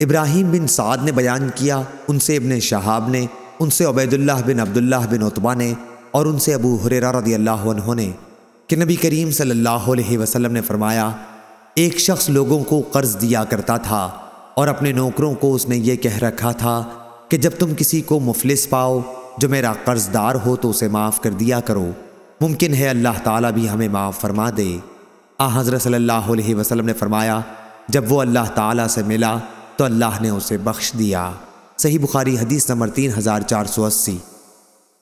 ابراہیم بن سعد نے بیان کیا، ان سے ابن شہاب نے، ان سے عبید اللہ بن عبداللہ بن عطبہ نے اور ان سے ابو حریرہ رضی اللہ عنہ نے کہ نبی کریم صلی اللہ علیہ وسلم نے فرمایا، ایک شخص لوگوں کو قرض دیا کرتا تھا اور اپنے نوکروں کو اس نے یہ کہہ رکھا تھا کہ جب تم کسی کو مفلس پاؤ، جو میرا قرض دار ہو تو اسے معاف کر دیا کرو۔ ممکن ہے اللہ تعالیٰ بھی ہمیں معاف فرما دے۔ آ حضرت صلی اللہ علیہ وسلم نے فرمایا، جب وہ اللہ تعالیٰ سے ملا تو اللہ نے اسے بخش دیا۔ صحیح بخاری حدیث نمبر تین ہزار چار سو اسی۔